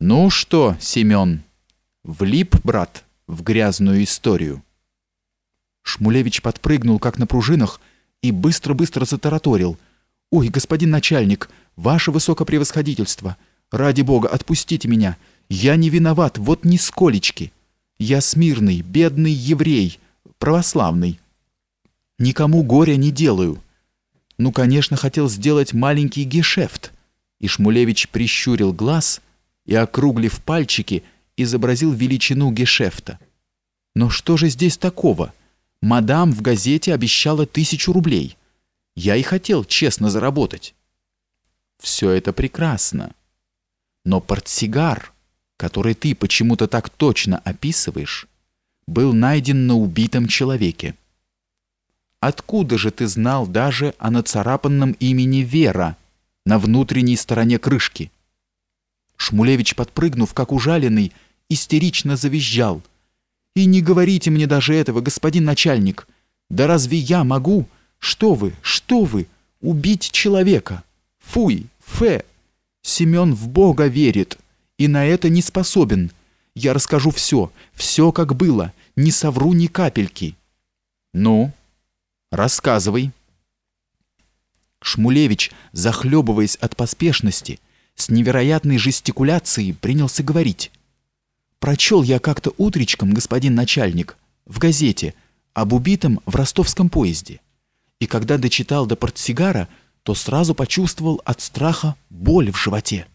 Ну что, Семен, влип, брат, в грязную историю? Шмулевич подпрыгнул, как на пружинах, и быстро-быстро затараторил. «Ой, господин начальник, ваше высокопревосходительство, ради бога, отпустите меня. Я не виноват, вот нисколечки. Я смирный, бедный еврей, православный. Никому горя не делаю. Ну, конечно, хотел сделать маленький гешефт». И Шмулевич прищурил глаз и, округлив пальчики, изобразил величину гешефта. «Но что же здесь такого?» Мадам в газете обещала тысячу рублей. Я и хотел честно заработать. Все это прекрасно. Но портсигар, который ты почему-то так точно описываешь, был найден на убитом человеке. Откуда же ты знал даже о нацарапанном имени Вера на внутренней стороне крышки? Шмулевич, подпрыгнув, как ужаленный, истерично завизжал – и не говорите мне даже этого, господин начальник. Да разве я могу? Что вы, что вы? Убить человека? Фуй, фе. Семен в Бога верит и на это не способен. Я расскажу все, все как было, не совру ни капельки. Ну, рассказывай. Шмулевич, захлебываясь от поспешности, с невероятной жестикуляцией принялся говорить. Прочел я как-то утречком, господин начальник, в газете об убитом в ростовском поезде. И когда дочитал до портсигара, то сразу почувствовал от страха боль в животе.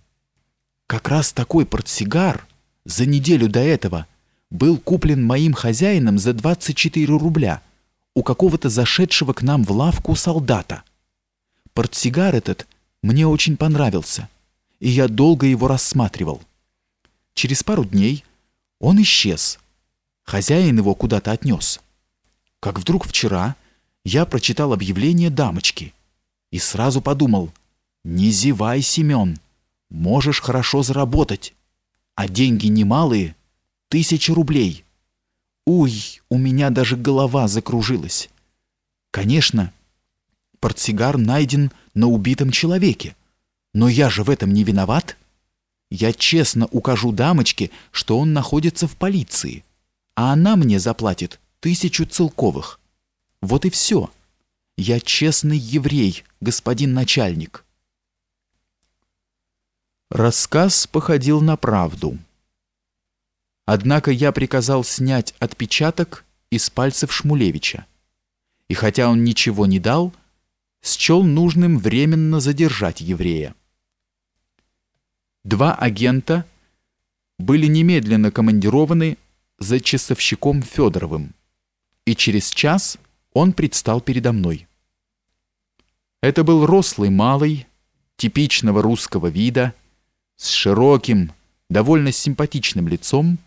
Как раз такой портсигар за неделю до этого был куплен моим хозяином за 24 рубля у какого-то зашедшего к нам в лавку солдата. Портсигар этот мне очень понравился, и я долго его рассматривал. Через пару дней он исчез. Хозяин его куда-то отнес. Как вдруг вчера я прочитал объявление дамочки и сразу подумал, не зевай, Семен, можешь хорошо заработать, а деньги немалые, тысячи рублей. Уй, у меня даже голова закружилась. Конечно, портсигар найден на убитом человеке, но я же в этом не виноват. Я честно укажу дамочке, что он находится в полиции, а она мне заплатит тысячу целковых. Вот и все. Я честный еврей, господин начальник. Рассказ походил на правду. Однако я приказал снять отпечаток из пальцев Шмулевича. И хотя он ничего не дал, счел нужным временно задержать еврея. Два агента были немедленно командированы за часовщиком Федоровым, и через час он предстал передо мной. Это был рослый малый, типичного русского вида, с широким, довольно симпатичным лицом,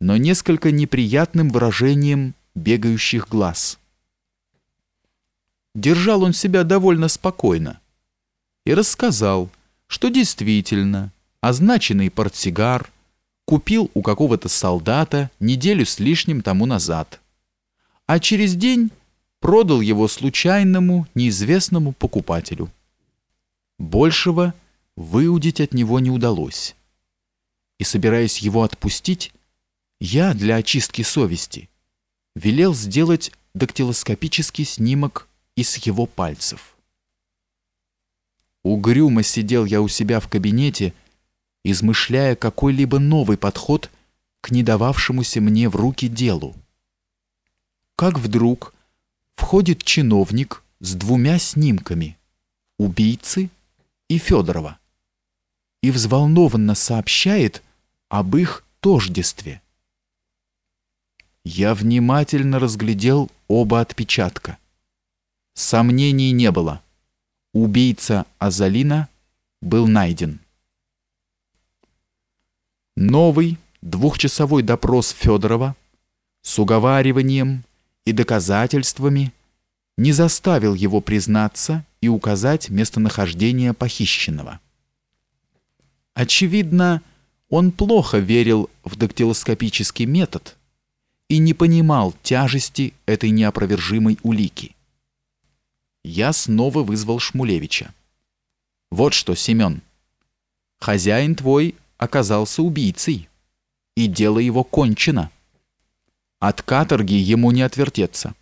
но несколько неприятным выражением бегающих глаз. Держал он себя довольно спокойно и рассказал, что действительно означенный портсигар купил у какого-то солдата неделю с лишним тому назад, а через день продал его случайному, неизвестному покупателю. Большего выудить от него не удалось. И собираясь его отпустить, я для очистки совести велел сделать дактилоскопический снимок из его пальцев. Угрюмо сидел я у себя в кабинете, измышляя какой-либо новый подход к недававшемуся мне в руки делу. Как вдруг входит чиновник с двумя снимками убийцы и Федорова и взволнованно сообщает об их тождестве. Я внимательно разглядел оба отпечатка. Сомнений не было. Убийца Азалина был найден. Новый двухчасовой допрос Федорова с уговариванием и доказательствами не заставил его признаться и указать местонахождение похищенного. Очевидно, он плохо верил в дактилоскопический метод и не понимал тяжести этой неопровержимой улики. Я снова вызвал Шмулевича. Вот что, Семен, хозяин твой оказался убийцей, и дело его кончено. От каторги ему не отвертеться.